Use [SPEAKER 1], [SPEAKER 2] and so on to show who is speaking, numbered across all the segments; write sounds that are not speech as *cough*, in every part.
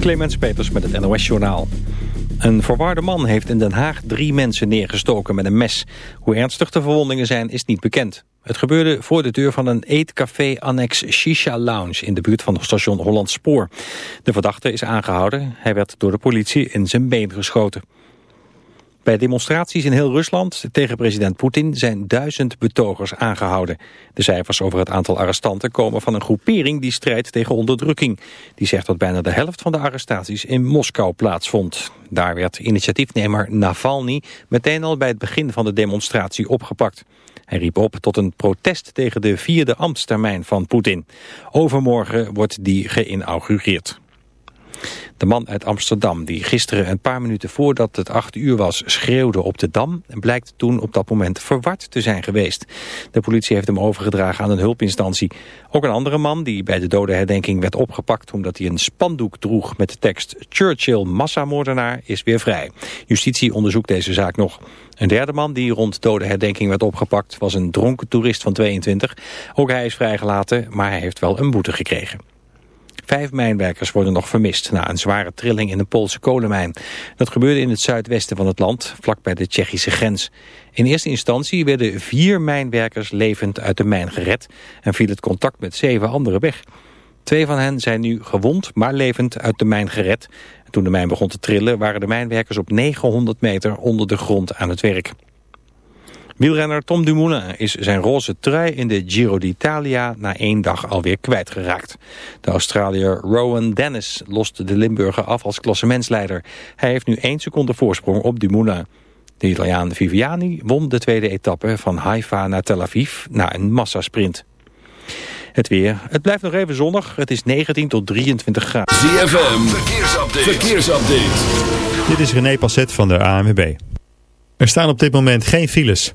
[SPEAKER 1] Clemens Peters met het NOS-journaal. Een verwarde man heeft in Den Haag drie mensen neergestoken met een mes. Hoe ernstig de verwondingen zijn is niet bekend. Het gebeurde voor de deur van een eetcafé annex Shisha Lounge... in de buurt van het station Holland Spoor. De verdachte is aangehouden. Hij werd door de politie in zijn been geschoten. Bij demonstraties in heel Rusland tegen president Poetin zijn duizend betogers aangehouden. De cijfers over het aantal arrestanten komen van een groepering die strijdt tegen onderdrukking. Die zegt dat bijna de helft van de arrestaties in Moskou plaatsvond. Daar werd initiatiefnemer Navalny meteen al bij het begin van de demonstratie opgepakt. Hij riep op tot een protest tegen de vierde ambtstermijn van Poetin. Overmorgen wordt die geïnaugureerd. De man uit Amsterdam, die gisteren een paar minuten voordat het acht uur was... schreeuwde op de Dam, blijkt toen op dat moment verward te zijn geweest. De politie heeft hem overgedragen aan een hulpinstantie. Ook een andere man, die bij de dodenherdenking werd opgepakt... omdat hij een spandoek droeg met de tekst Churchill massamoordenaar, is weer vrij. Justitie onderzoekt deze zaak nog. Een derde man die rond dodenherdenking werd opgepakt... was een dronken toerist van 22. Ook hij is vrijgelaten, maar hij heeft wel een boete gekregen. Vijf mijnwerkers worden nog vermist na een zware trilling in een Poolse kolenmijn. Dat gebeurde in het zuidwesten van het land, vlakbij de Tsjechische grens. In eerste instantie werden vier mijnwerkers levend uit de mijn gered... en viel het contact met zeven anderen weg. Twee van hen zijn nu gewond, maar levend uit de mijn gered. toen de mijn begon te trillen waren de mijnwerkers op 900 meter onder de grond aan het werk. Wielrenner Tom Dumoulin is zijn roze trui in de Giro d'Italia na één dag alweer kwijtgeraakt. De Australiër Rowan Dennis loste de Limburger af als klassementsleider. Hij heeft nu één seconde voorsprong op Dumoulin. De Italiaan Viviani won de tweede etappe van Haifa naar Tel Aviv na een massasprint. Het weer. Het blijft nog even zonnig. Het is 19 tot 23 graden.
[SPEAKER 2] ZFM. Verkeersupdate. Verkeersupdate.
[SPEAKER 3] Dit is René Passet van de ANWB. Er staan op dit moment geen files.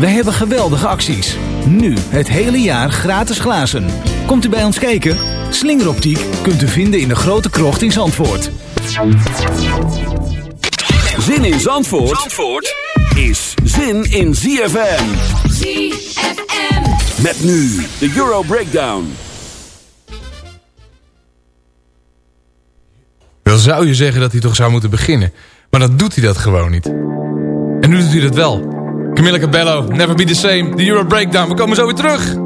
[SPEAKER 4] Wij hebben geweldige acties. Nu het hele jaar gratis glazen. Komt u bij ons kijken? Slingeroptiek kunt u vinden in de grote krocht in Zandvoort.
[SPEAKER 2] Zin in Zandvoort, Zandvoort is zin in ZFM.
[SPEAKER 5] ZFM.
[SPEAKER 2] Met nu de Euro Breakdown.
[SPEAKER 6] Dan zou je zeggen dat hij toch zou moeten beginnen. Maar dan doet hij dat gewoon niet. En nu doet hij dat wel. Camilla Cabello, Never Be The Same, de Euro Breakdown. We komen zo weer terug.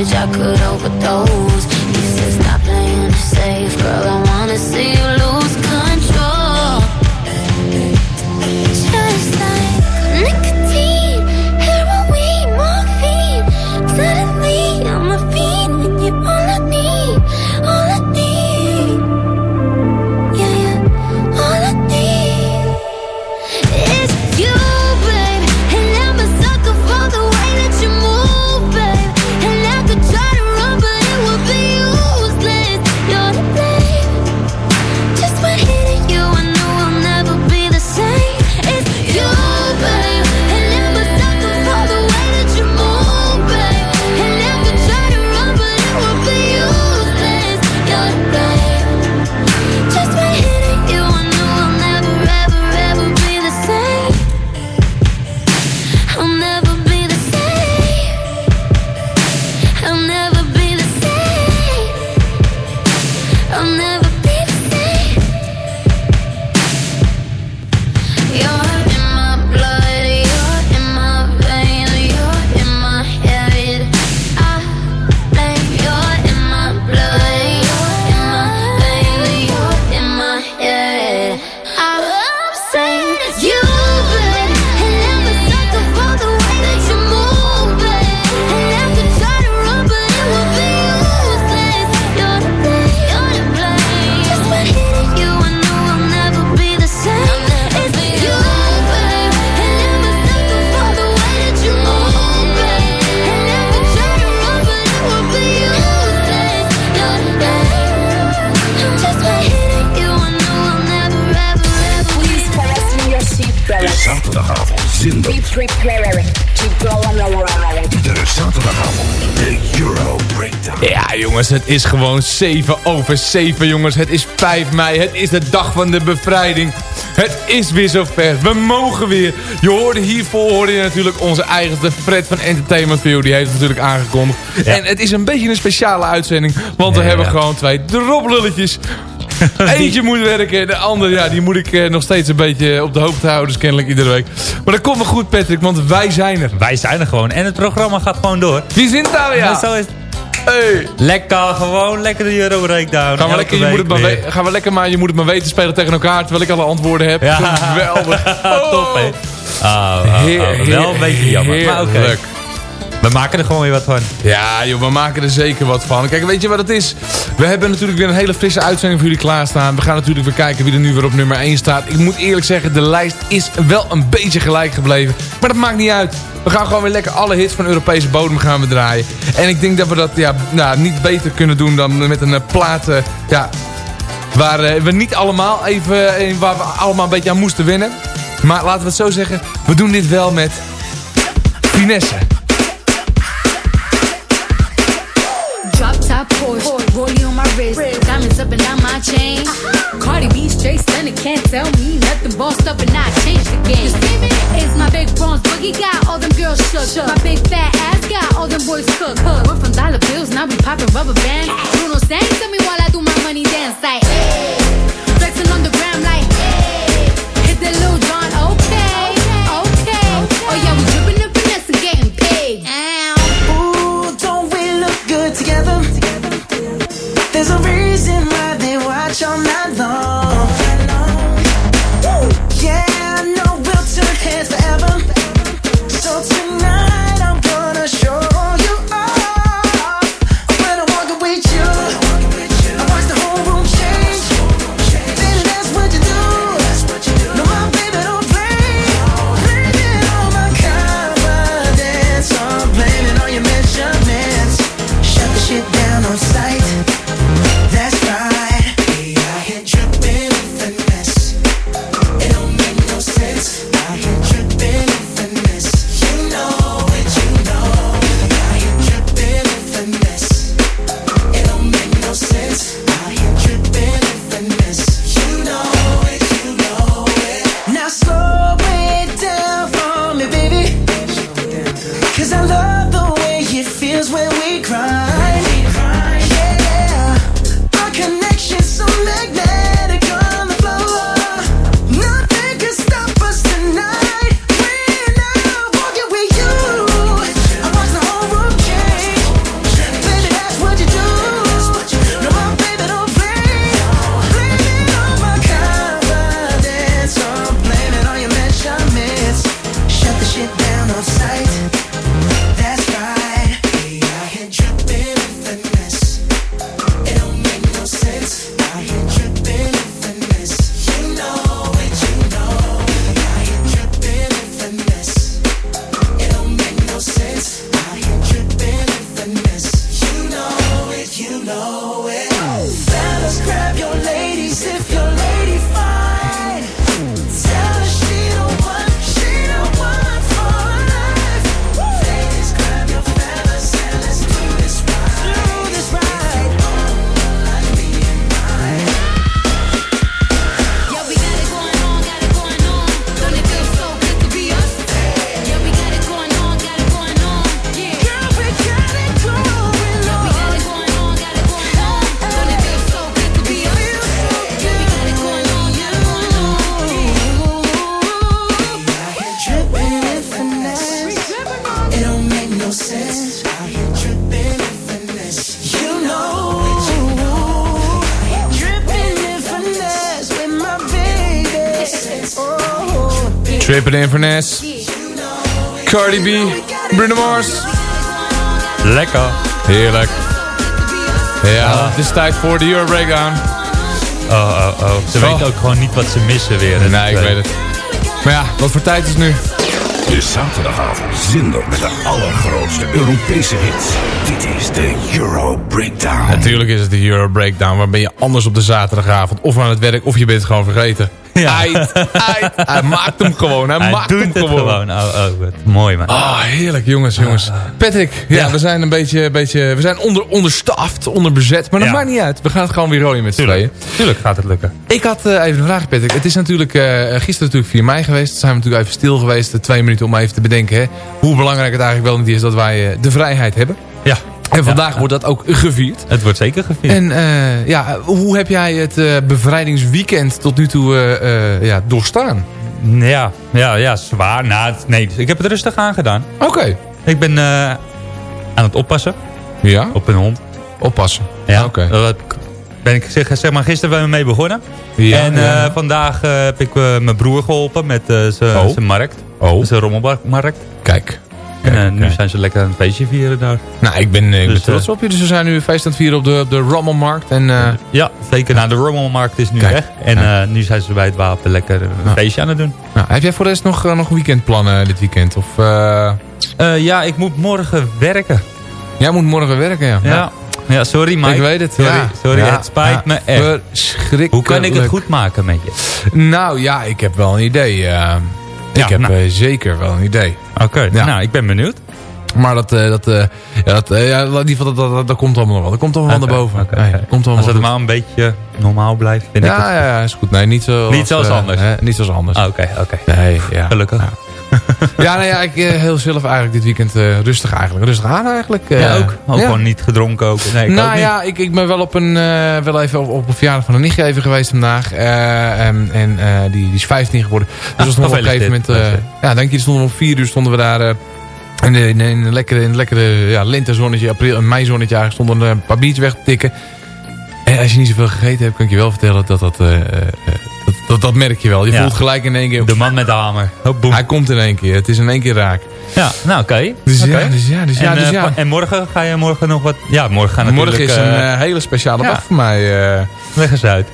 [SPEAKER 7] I could
[SPEAKER 8] overdose
[SPEAKER 9] Zaterdagavond zin
[SPEAKER 8] Be prepared to go on a ride.
[SPEAKER 9] De zaterdagavond, de Euro Breakdown.
[SPEAKER 6] Ja jongens, het is gewoon 7 over 7 jongens. Het is 5 mei, het is de dag van de bevrijding. Het is weer zover, we mogen weer. Je hoorde hiervoor hoorde je natuurlijk onze eigenste Fred van Entertainment View. Die heeft het natuurlijk aangekondigd. En het is een beetje een speciale uitzending. Want we
[SPEAKER 3] Ja,
[SPEAKER 6] hebben
[SPEAKER 3] ja.
[SPEAKER 6] gewoon twee droplulletjes. *laughs* Eentje moet werken, de andere ja, die moet ik eh, nog steeds een beetje op de hoogte houden. Dus kennelijk iedere week. Maar dat komt wel goed Patrick, want wij zijn er.
[SPEAKER 3] Wij zijn er gewoon. En het programma gaat gewoon door.
[SPEAKER 6] Wie zit daar
[SPEAKER 3] Ja. Zo is
[SPEAKER 6] Hey.
[SPEAKER 3] Lekker, gewoon lekker de Euro Breakdown.
[SPEAKER 6] Gaan we, lekker, je moet het maar we- gaan we lekker maar je moet het maar weten spelen tegen elkaar terwijl ik alle antwoorden heb.
[SPEAKER 3] Ja.
[SPEAKER 6] Geweldig.
[SPEAKER 3] weer. *laughs* Top, hè? Oh, oh, oh,
[SPEAKER 6] Heer-
[SPEAKER 3] wel een beetje jammer. Maar oké. We maken er gewoon weer wat van.
[SPEAKER 6] Ja, joh, we maken er zeker wat van. Kijk, weet je wat het is? We hebben natuurlijk weer een hele frisse uitzending voor jullie klaarstaan. We gaan natuurlijk weer kijken wie er nu weer op nummer 1 staat. Ik moet eerlijk zeggen, de lijst is wel een beetje gelijk gebleven. Maar dat maakt niet uit. We gaan gewoon weer lekker alle hits van Europese bodem gaan we draaien. En ik denk dat we dat ja, nou, niet beter kunnen doen dan met een eh, plaat... eh, ja, waar eh, we niet allemaal even... waar we allemaal een beetje aan moesten winnen. Maar laten we het zo zeggen. We doen dit wel met finesse.
[SPEAKER 10] Porsche, rollie on my wrist, diamonds up and down my chain. Cardi B straight stunning, can't tell me nothing. Bossed up and I changed the game. It's my big bronze boogie got all them girls shook. My big fat ass got all them boys cooked. Went from dollar bills, now we popping rubber bands. Bruno sang to me while I do my money dance like. Hey. Flexing on the gram like. Hey. Hit the Lil John, okay, okay. Oh yeah, we dripping and finesse and getting paid.
[SPEAKER 5] Ooh, don't we look good together?
[SPEAKER 6] Inverness. Cardi B. Bruno Mars.
[SPEAKER 3] Lekker.
[SPEAKER 6] Heerlijk. Ja, het is tijd voor de Euro Breakdown.
[SPEAKER 3] Oh, oh, oh. Ze
[SPEAKER 6] Oh.
[SPEAKER 3] weten ook gewoon niet wat ze missen weer.
[SPEAKER 6] Nee, ik weet het. Maar ja, wat voor tijd is het nu?
[SPEAKER 9] De zaterdagavond zender met de allergrootste Europese hits. Dit is de Euro Breakdown.
[SPEAKER 6] Natuurlijk is het de Euro Breakdown. Waar ben je anders op de zaterdagavond? Of aan het werk, of je bent het gewoon vergeten.
[SPEAKER 3] Ja.
[SPEAKER 6] Hij maakt hem gewoon. Hij,
[SPEAKER 3] Hij
[SPEAKER 6] maakt
[SPEAKER 3] doet
[SPEAKER 6] hem
[SPEAKER 3] het
[SPEAKER 6] gewoon.
[SPEAKER 3] gewoon. Oh, oh, wat mooi man.
[SPEAKER 6] Ah, heerlijk jongens, jongens. Patrick, ja,
[SPEAKER 3] Ja.
[SPEAKER 6] we zijn een beetje, beetje we zijn onder, onderstaft, onderbezet. Maar dat
[SPEAKER 3] Ja.
[SPEAKER 6] maakt niet uit. We gaan het gewoon weer rooien met z'n tweeën.
[SPEAKER 3] Tuurlijk gaat het lukken.
[SPEAKER 6] Ik had eh, even een vraag, Patrick. Het is natuurlijk eh, gisteren natuurlijk 4 mei geweest. Toen zijn we natuurlijk even stil geweest. eh, Twee minuten om even te bedenken hè, hoe belangrijk het eigenlijk wel niet is dat wij de vrijheid hebben.
[SPEAKER 3] Ja.
[SPEAKER 6] En vandaag wordt dat ook gevierd.
[SPEAKER 3] Het wordt zeker gevierd.
[SPEAKER 6] En eh, ja, hoe heb jij het eh, bevrijdingsweekend tot nu toe eh, ja, doorstaan?
[SPEAKER 3] Ja, ja, ja, zwaar. Nou, het- nee, ik heb het rustig aangedaan.
[SPEAKER 6] Oké.
[SPEAKER 3] Ik ben aan het oppassen
[SPEAKER 6] Ja,
[SPEAKER 3] op een hond.
[SPEAKER 6] oppassen.
[SPEAKER 3] Ja,
[SPEAKER 6] Oké.
[SPEAKER 3] Ik- ben ik zeg, zeg maar gisteren mee begonnen.
[SPEAKER 6] Ja,
[SPEAKER 3] en
[SPEAKER 6] ja,
[SPEAKER 3] vandaag heb ik mijn broer geholpen met zijn
[SPEAKER 6] Oh.
[SPEAKER 3] markt.
[SPEAKER 6] Oh.
[SPEAKER 3] Zijn rommelmarkt.
[SPEAKER 6] Kijk.
[SPEAKER 3] En eh, nu
[SPEAKER 6] kijk.
[SPEAKER 3] zijn ze lekker een feestje vieren daar.
[SPEAKER 6] Nou, ik ben, eh, ik ben
[SPEAKER 3] Dus,
[SPEAKER 6] trots
[SPEAKER 3] eh,
[SPEAKER 6] op je. Dus we zijn nu feest aan het vieren op de, op de Rommelmarkt. En,
[SPEAKER 3] Ja, zeker. Nou, de rommelmarkt is nu
[SPEAKER 6] Kijk.
[SPEAKER 3] weg. En
[SPEAKER 6] Ja.
[SPEAKER 3] nu zijn ze bij het wapen lekker een feestje aan het doen.
[SPEAKER 6] nou, heb jij voor de rest nog, nog weekendplannen dit weekend? Of,
[SPEAKER 3] ja, ik moet morgen werken.
[SPEAKER 6] jij moet morgen werken, ja.
[SPEAKER 3] Ja, ja sorry Mike.
[SPEAKER 6] Ik weet het.
[SPEAKER 3] Sorry,
[SPEAKER 6] ja.
[SPEAKER 3] sorry
[SPEAKER 6] Ja,
[SPEAKER 3] het spijt me echt.
[SPEAKER 6] Verschrikkelijk.
[SPEAKER 3] Hoe kan ik het goed maken met je?
[SPEAKER 6] Nou ja, ik heb wel een idee. Ik heb
[SPEAKER 3] nou.
[SPEAKER 6] eh, zeker wel een idee.
[SPEAKER 3] Oké,
[SPEAKER 6] Ja.
[SPEAKER 3] nou, ik ben benieuwd.
[SPEAKER 6] Maar dat, eh, dat, eh, ja, dat, ja, in ieder geval, dat, dat, dat komt allemaal nog wel. Dat komt allemaal
[SPEAKER 3] Oké,
[SPEAKER 6] naar boven.
[SPEAKER 3] oké,
[SPEAKER 6] Nee, komt
[SPEAKER 3] Als
[SPEAKER 6] allemaal
[SPEAKER 3] het
[SPEAKER 6] goed.
[SPEAKER 3] maar een beetje normaal blijft, vind ik
[SPEAKER 6] ja,
[SPEAKER 3] het.
[SPEAKER 6] ja, ja, is goed. Nee, niet zoals,
[SPEAKER 3] Niet zoals anders.
[SPEAKER 6] hè, niet zoals anders.
[SPEAKER 3] Ah, Oké, oké.
[SPEAKER 6] Nee, ja.
[SPEAKER 3] Gelukkig.
[SPEAKER 6] Ja, *laughs* nou ja, ik eh, heel zelf eigenlijk dit weekend eh, rustig eigenlijk. Rustig aan eigenlijk. eh.
[SPEAKER 3] Ja, ook. Ook
[SPEAKER 6] Ja.
[SPEAKER 3] gewoon niet gedronken ook. Nee, ik ook
[SPEAKER 6] nou ja, ik, ik ben wel op een, wel even op, op een verjaardag van een nichtje even geweest vandaag. En en die, die is 15 geworden. Dus
[SPEAKER 3] Ah,
[SPEAKER 6] op een gegeven moment... ja, dank je. Stonden we om vier uur stonden we daar... in, de, in, een lekkere, in een lekkere ja, lentezonnetje, april, een meizonnetje eigenlijk, stonden een paar biertjes weg te tikken. En als je niet zoveel gegeten hebt, kan ik je wel vertellen dat dat, dat, dat, merk je wel. Je
[SPEAKER 3] Ja.
[SPEAKER 6] voelt gelijk in één keer...
[SPEAKER 3] De man met de hamer.
[SPEAKER 6] Hij komt in één keer. Het is in één keer raak.
[SPEAKER 3] Ja, nou oké.
[SPEAKER 6] Dus ja, dus ja, dus ja.
[SPEAKER 3] en,
[SPEAKER 6] dus
[SPEAKER 3] eh,
[SPEAKER 6] ja.
[SPEAKER 3] en morgen ga je morgen nog wat... Ja, morgen gaan natuurlijk...
[SPEAKER 6] Morgen is een
[SPEAKER 3] eh,
[SPEAKER 6] eh, hele speciale dag voor mij.
[SPEAKER 3] Leg eens uit.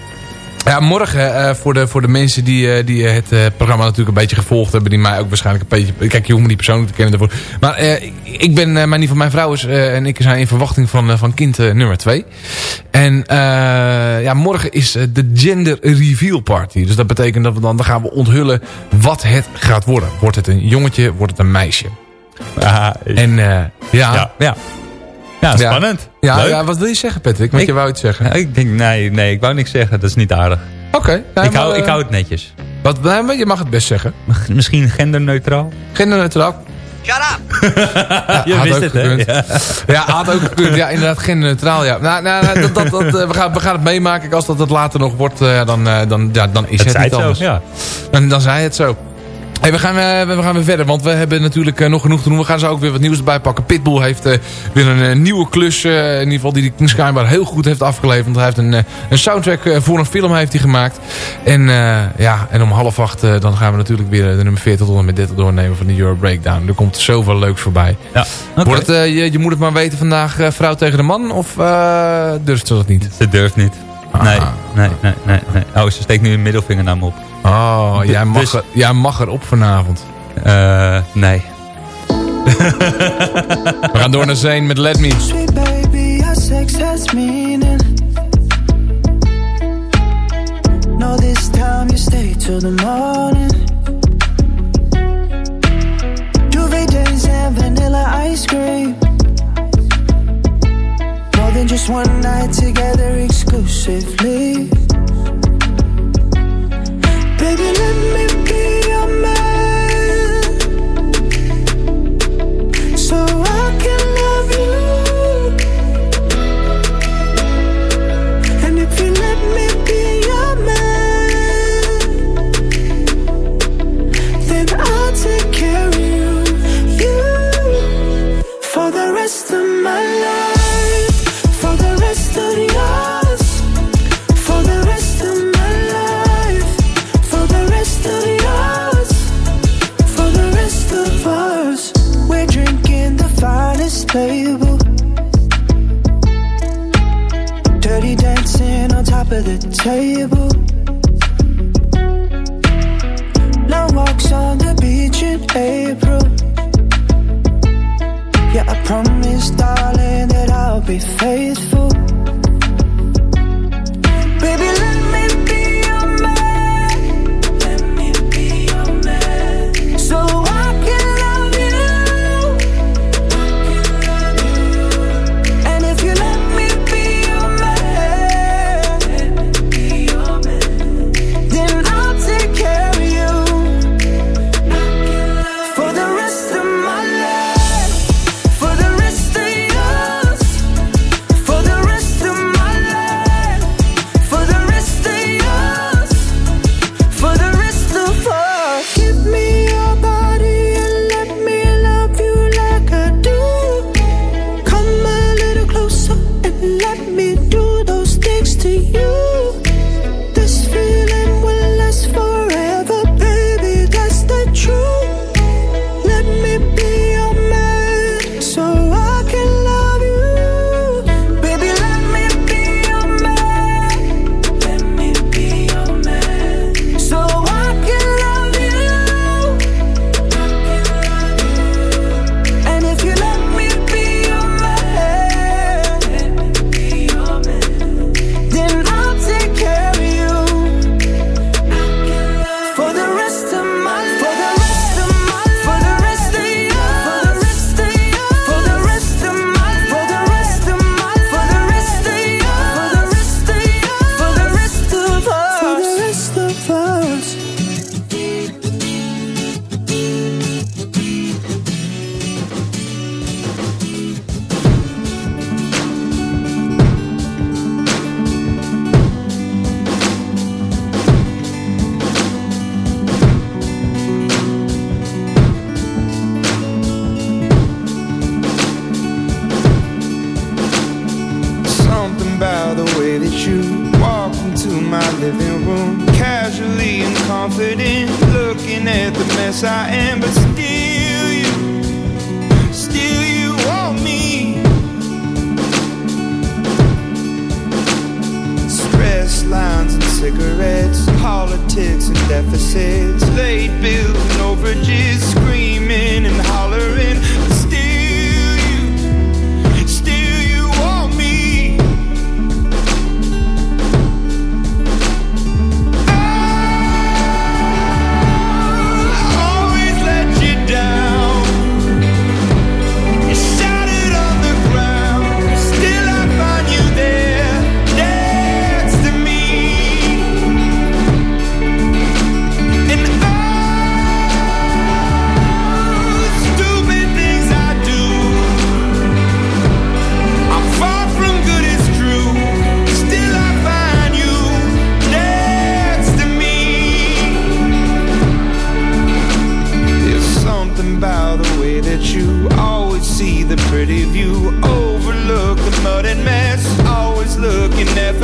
[SPEAKER 6] Ja, morgen eh, voor, de, voor de mensen die, eh, die eh, het eh, programma natuurlijk een beetje gevolgd hebben. Die mij ook waarschijnlijk een beetje... Kijk, je hoeft me niet persoonlijk te kennen daarvoor. Maar eh, ik ben, eh, maar in ieder geval mijn vrouw is, en ik zijn in verwachting van, van kind nummer 2. En eh, ja, morgen is de gender reveal party. Dus dat betekent dat we dan, dan gaan we onthullen wat het gaat worden. Wordt het een jongetje, wordt het een meisje?
[SPEAKER 3] Ah,
[SPEAKER 6] En eh, ja,
[SPEAKER 3] ja, ja. Ja, spannend.
[SPEAKER 6] Ja,
[SPEAKER 3] Leuk.
[SPEAKER 6] ja, wat wil je zeggen Patrick? Want
[SPEAKER 3] Ik-
[SPEAKER 6] je wou iets zeggen.
[SPEAKER 3] Ik denk, nee, nee, ik wou niks zeggen. Dat is niet aardig.
[SPEAKER 6] Oké. nee,
[SPEAKER 3] ik, hou,
[SPEAKER 6] maar,
[SPEAKER 3] ik
[SPEAKER 6] eh,
[SPEAKER 3] hou het netjes.
[SPEAKER 6] Wat, nee, maar je mag het best zeggen.
[SPEAKER 3] Misschien genderneutraal.
[SPEAKER 6] Genderneutraal. *laughs* Ja,
[SPEAKER 3] Je
[SPEAKER 6] had
[SPEAKER 3] wist
[SPEAKER 6] ook
[SPEAKER 3] het, hè? Ja.
[SPEAKER 6] Ja, had ook gekund. Ja, inderdaad, genderneutraal. Ja. Nou, nou, nou, dat, dat, dat, eh, we, gaan, we gaan het meemaken. Als dat het later nog wordt, eh, dan, eh, dan, ja, dan is
[SPEAKER 3] Het
[SPEAKER 6] het, niet
[SPEAKER 3] zo,
[SPEAKER 6] anders.
[SPEAKER 3] ja.
[SPEAKER 6] Dan, dan zei het zo. Hey, we, gaan, eh, we gaan weer verder, want we hebben natuurlijk eh, nog genoeg te doen. We gaan zo ook weer wat nieuws erbij pakken. Pitbull heeft eh, weer een nieuwe klus, in ieder geval die hij schijnbaar heel goed heeft afgeleverd. Want hij heeft een, een soundtrack voor een film heeft hij gemaakt. En, ja, en om half acht dan gaan we natuurlijk weer de nummer 40 tot en met 30 doornemen van de Euro Breakdown. Er komt zoveel leuks voorbij.
[SPEAKER 3] Ja.
[SPEAKER 6] Wordt het, je, je moet het maar weten vandaag vrouw tegen de man of durft ze dat niet?
[SPEAKER 3] Ze durft niet. Nee, nee, nee, nee, nee. Oh, ze steekt nu een middelvinger naar me op.
[SPEAKER 6] Oh, jij mag,
[SPEAKER 3] Dus-
[SPEAKER 6] er, jij mag erop vanavond.
[SPEAKER 3] Eh, nee. *laughs*
[SPEAKER 6] We gaan door naar Zane met Let Me.
[SPEAKER 5] Sweet baby, our sex has meaning. No, this time you stay till the morning. Duvet days and vanilla ice cream. Just one night together exclusively. Baby, let me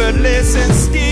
[SPEAKER 11] effortless, and still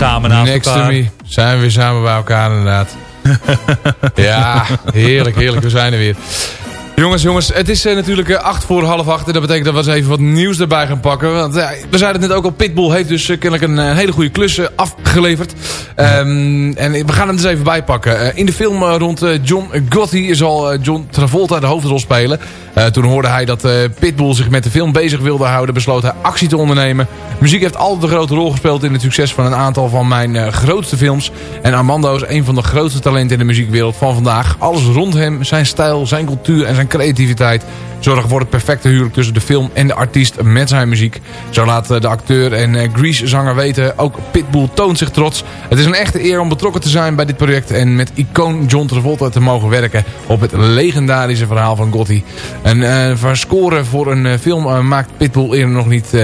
[SPEAKER 3] samen naast
[SPEAKER 6] Next to
[SPEAKER 3] elkaar.
[SPEAKER 6] me. Zijn we weer samen bij elkaar inderdaad. *laughs* ja, heerlijk, heerlijk. We zijn er weer. Jongens, jongens, het is eh, natuurlijk eh, acht voor half acht. En dat betekent dat we eens even wat nieuws erbij gaan pakken. Want ja, we zeiden het net ook al, Pitbull heeft dus eh, kennelijk een eh, hele goede klus eh, afgeleverd. Ehm, en we gaan hem dus even bijpakken. Eh, in de film eh, rond eh, John Gotti zal eh, John Travolta de hoofdrol spelen. Eh, toen hoorde hij dat eh, Pitbull zich met de film bezig wilde houden, besloot hij actie te ondernemen. Muziek heeft altijd een grote rol gespeeld in het succes van een aantal van mijn eh, grootste films. En Armando is een van de grootste talenten in de muziekwereld van vandaag. Alles rond hem, zijn stijl, zijn cultuur en zijn creativiteit zorgen voor het perfecte huwelijk tussen de film en de artiest met zijn muziek. Zo laat eh, de acteur en eh, Grease-zanger weten, ook Pitbull toont zich trots. Het is een echte eer om betrokken te zijn bij dit project en met icoon John Travolta te mogen werken op het legendarische verhaal van Gotti. Een uh, score voor een film maakt Pitbull eerder nog niet...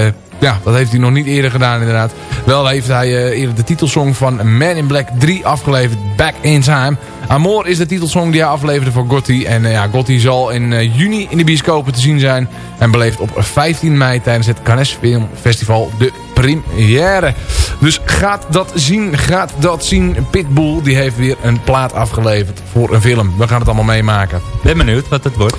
[SPEAKER 6] ja, dat heeft hij nog niet eerder gedaan inderdaad. Wel heeft hij uh, eerder de titelsong van Man in Black 3 afgeleverd, Back in Time. Amor is de titelsong die hij afleverde voor Gotti. En uh, ja, Gotti zal in uh, juni in de bioscopen te zien zijn. En beleeft op 15 mei tijdens het Cannes Film Festival de première. Dus gaat dat zien, gaat dat zien. Pitbull die heeft weer een plaat afgeleverd voor een film. We gaan het allemaal meemaken.
[SPEAKER 3] Ben benieuwd wat het wordt.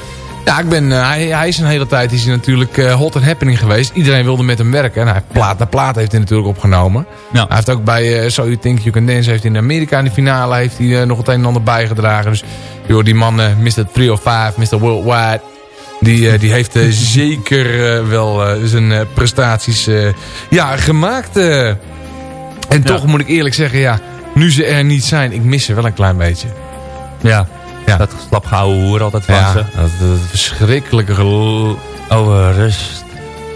[SPEAKER 6] Ja, ik ben, uh, hij, hij is een hele tijd is hij natuurlijk uh, hot and happening geweest. Iedereen wilde met hem werken. En hij plaat na plaat heeft hij natuurlijk opgenomen. Ja. Hij heeft ook bij uh, So You Think You Can Dance... heeft hij in Amerika in de finale heeft hij, nog het een en ander bijgedragen. Dus joh, die man, Mr. 305, Mr. Worldwide... Die, eh, die heeft eh, *laughs* zeker eh, wel eh, zijn eh, prestaties eh, ja, gemaakt. eh. En toch moet ik eerlijk zeggen, ja, nu ze er niet zijn, ik mis ze wel een klein beetje.
[SPEAKER 12] Ja, dat slapgehouden hoer altijd van
[SPEAKER 6] Ja,
[SPEAKER 12] ze.
[SPEAKER 6] dat, dat verschrikkelijke gelul.
[SPEAKER 12] Oh, rust.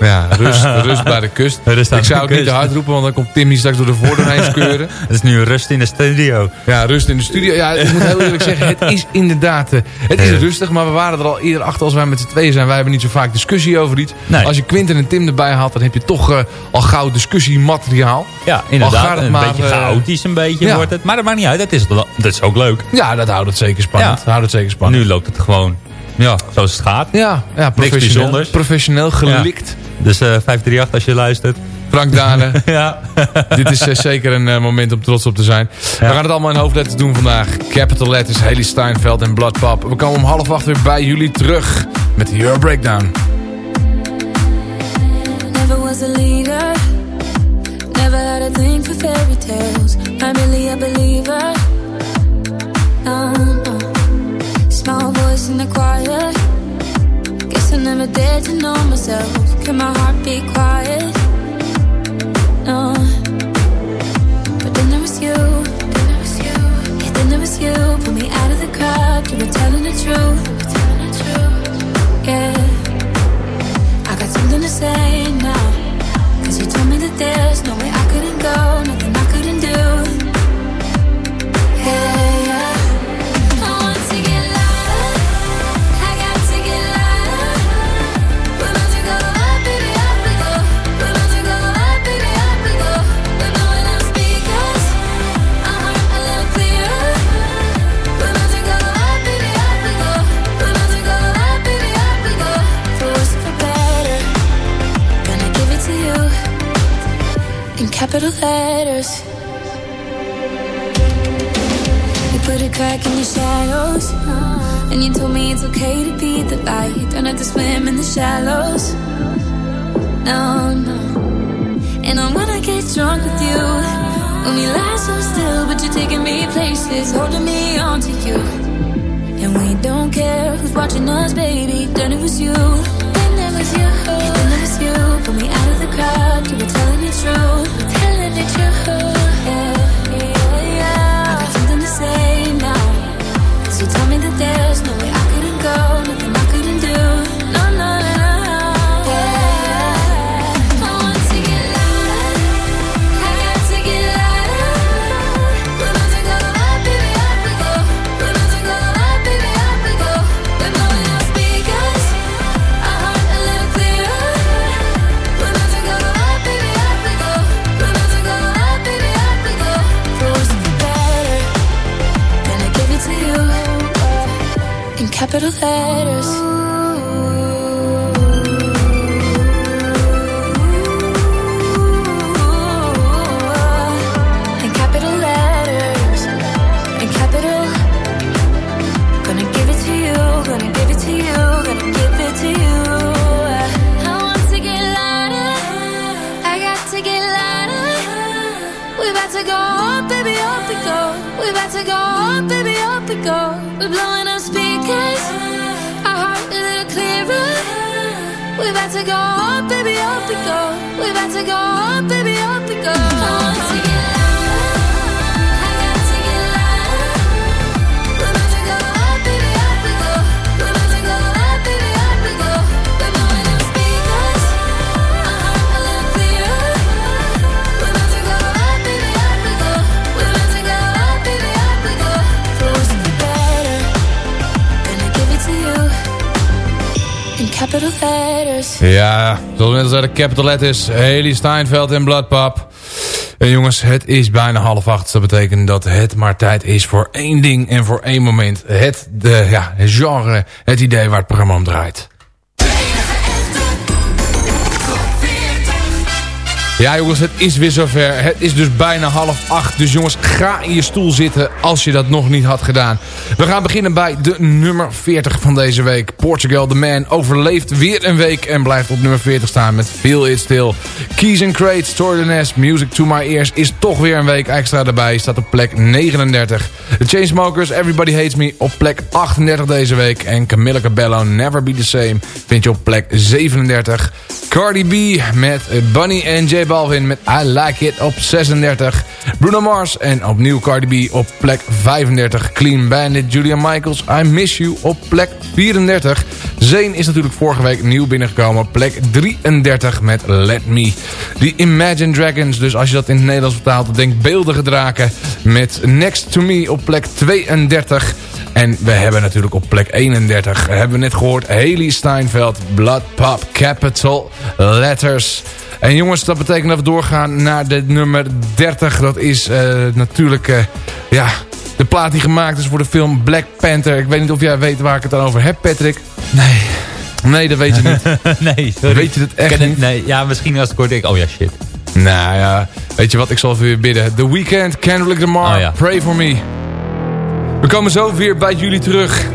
[SPEAKER 6] Ja, rust, *laughs* rust bij de kust.
[SPEAKER 12] Rust
[SPEAKER 6] ik zou het niet te hard roepen, want dan komt Timmy straks door de voordeur heen *laughs* skeuren.
[SPEAKER 12] Het is nu rust in de studio.
[SPEAKER 6] Ja, rust in de studio. Ja, ik moet heel eerlijk zeggen, het is inderdaad... eh, het is rustig, maar we waren er al eerder achter als wij met z'n tweeën zijn. Wij hebben niet zo vaak discussie over iets.
[SPEAKER 12] Nee.
[SPEAKER 6] Als je Quinten en Tim erbij haalt, dan heb je toch eh, al gauw discussiemateriaal.
[SPEAKER 12] Ja, inderdaad. een
[SPEAKER 6] maar,
[SPEAKER 12] beetje
[SPEAKER 6] eh,
[SPEAKER 12] chaotisch een beetje
[SPEAKER 6] ja.
[SPEAKER 12] wordt het. Maar dat maakt niet uit. Dat is, dat is ook leuk.
[SPEAKER 6] Ja, dat houdt het zeker spannend.
[SPEAKER 12] Ja.
[SPEAKER 6] Houdt het zeker spannend.
[SPEAKER 12] Nu loopt het gewoon ja, zoals het gaat.
[SPEAKER 6] Ja, ja professioneel. Professioneel gelikt.
[SPEAKER 12] Dus eh 538 als je luistert.
[SPEAKER 6] Frank Dane. *laughs*
[SPEAKER 12] ja.
[SPEAKER 6] Dit is eh, zeker een eh, moment om trots op te zijn. We gaan het allemaal in hoofdletters doen vandaag. Capital Letters, Haley Steinfeld en Bloodpap. We komen om half acht weer bij jullie terug met Euro Breakdown.
[SPEAKER 13] Never was a leader. Never had a thing for fairy tales. I'm really a believer. No, no. Small voice in the choir. Guess I never dared to know myself. Can my heart be quiet? No. But then there was you. Then there was you. Yeah, then there was you. Pull me out of the crowd. You were telling the truth. Telling the truth. Yeah. I got something to say now. Cause you told me that there's no way I couldn't go, nothing capital letters. You put a crack in your shadows, and you told me it's okay to be the light. Don't have to swim in the shallows. No, no. And I wanna get drunk with you. When we lie so still, but you're taking me places, holding me on to you. And we don't care who's watching us, baby. Then it was you. Then there was you. Then there was you. Pull me out of the crowd. You were telling it true that you hold 'bout to go up, baby, up we go. We about to go up, baby, up we go. We're blowing up speakers, about to go up, baby, up we go. We about to go up, baby,
[SPEAKER 6] Ja, zoals net al zeiden, Capital Letters, Haley Steinfeld en Bloodpap. En jongens, het is bijna half acht. Dat betekent dat het maar tijd is voor één ding en voor één moment. Het de, ja, genre, het idee waar het programma om draait. Ja jongens, het is weer zover. Het is dus bijna half acht. Dus jongens, ga in je stoel zitten als je dat nog niet had gedaan. We gaan beginnen bij de nummer 40 van deze week. Portugal The Man overleeft weer een week en blijft op nummer 40 staan met Feel It Still. Keys and Crates, Tour de Nest, Music to My Ears is toch weer een week extra erbij. Staat op plek 39. The Chainsmokers, Everybody Hates Me op plek 38 deze week. En Camilla Cabello, Never Be The Same, vind je op plek 37. Cardi B met Bunny en J Balvin met I Like It op 36. Bruno Mars en opnieuw Cardi B op plek 35. Clean Bandit, Julia Michaels, I Miss You op plek 34. Zane is natuurlijk vorige week nieuw binnengekomen. Plek 33 met Let Me. Die Imagine Dragons, dus als je dat in het Nederlands vertaalt... denkbeeldige draken met Next To Me op plek 32... En we hebben natuurlijk op plek 31, hebben we net gehoord, Haley Steinfeld, Blood Pop Capital Letters. En jongens, dat betekent dat we doorgaan naar de nummer 30. Dat is uh, natuurlijk, uh, ja, de plaat die gemaakt is voor de film Black Panther. Ik weet niet of jij weet waar ik het dan over heb, Patrick.
[SPEAKER 3] Nee.
[SPEAKER 6] Nee, dat weet je niet. *laughs*
[SPEAKER 3] nee, sorry.
[SPEAKER 6] Weet je het echt niet?
[SPEAKER 3] Nee, ja, misschien als ik hoor denk ik, oh ja, shit.
[SPEAKER 6] Nou ja, weet je wat, ik zal even weer bidden. The Weeknd, Kendrick Lamar,
[SPEAKER 3] Oh ja.
[SPEAKER 6] Pray For Me. We komen zo weer bij jullie terug.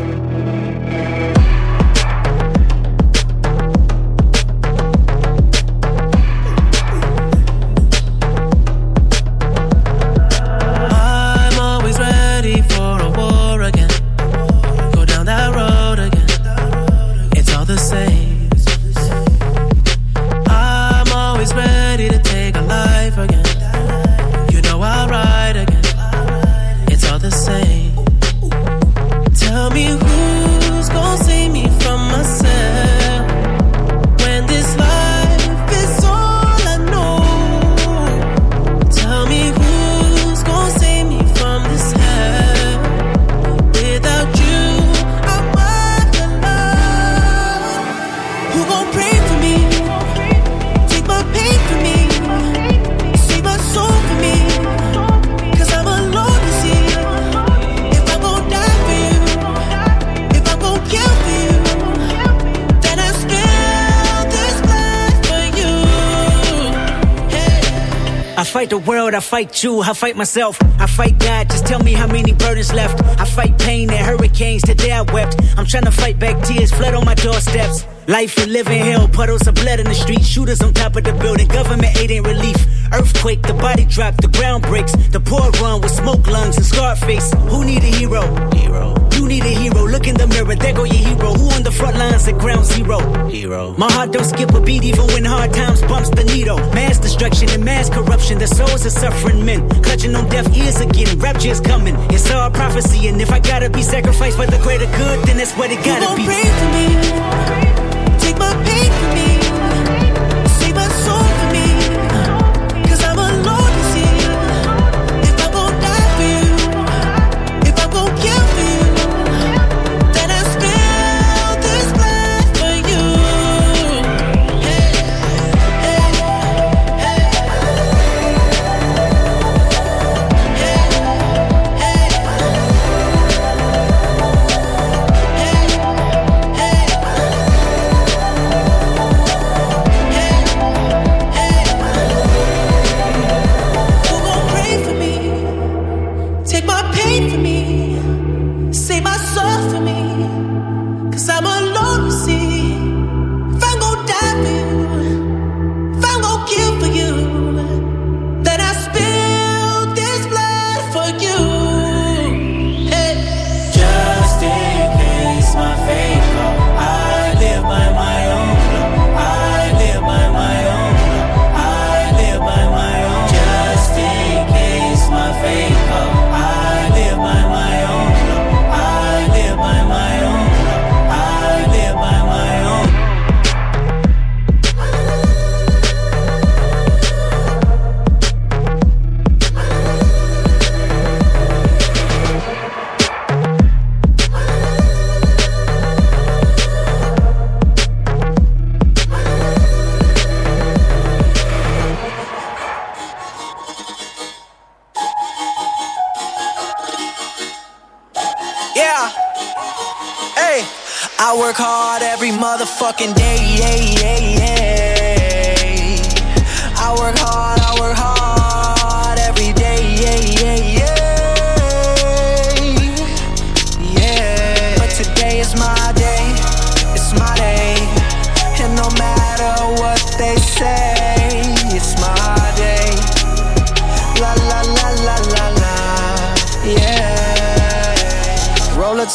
[SPEAKER 14] Fight you, I fight myself, I fight God. Just tell me how many burdens left. I fight pain and hurricanes. Today I wept. I'm trying to fight back tears, flood on my doorsteps. Life and living hell, puddles of blood in the street, shooters on top of the building. Government aid ain't relief. Earthquake, the body drop, the ground breaks. The poor run with smoke lungs and scar face. Who need a hero? Hero. You need a hero. On the front lines at ground zero? Hero. My heart don't skip a beat even when hard times bumps the needle. Mass destruction and mass corruption. The souls of suffering men. Clutching on deaf ears again. Rapture is coming. It's all prophecy. And if I gotta be sacrificed for the greater good, then that's what it gotta
[SPEAKER 15] gon'
[SPEAKER 14] be.
[SPEAKER 15] pray for me. I
[SPEAKER 16] work hard every motherfucking day. Yeah, yeah, yeah.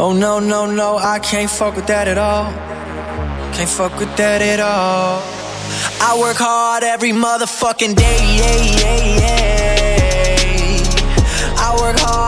[SPEAKER 16] Oh no, no, no, I can't fuck with that at all. Can't fuck with that at all. I work hard every motherfucking day. Yeah, yeah, yeah. I work hard,